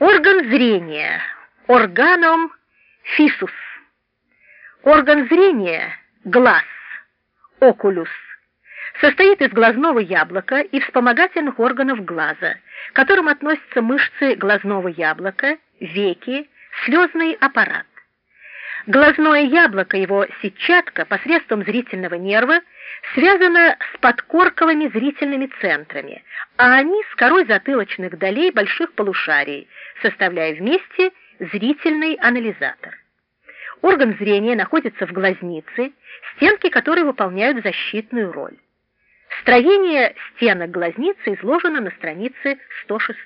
Орган зрения. Органом фисус. Орган зрения – глаз. Окулюс. Состоит из глазного яблока и вспомогательных органов глаза, к которым относятся мышцы глазного яблока, веки, слезный аппарат. Глазное яблоко, его сетчатка посредством зрительного нерва связана с подкорковыми зрительными центрами, а они с корой затылочных долей больших полушарий, составляя вместе зрительный анализатор. Орган зрения находится в глазнице, стенки которой выполняют защитную роль. Строение стенок глазницы изложено на странице 106.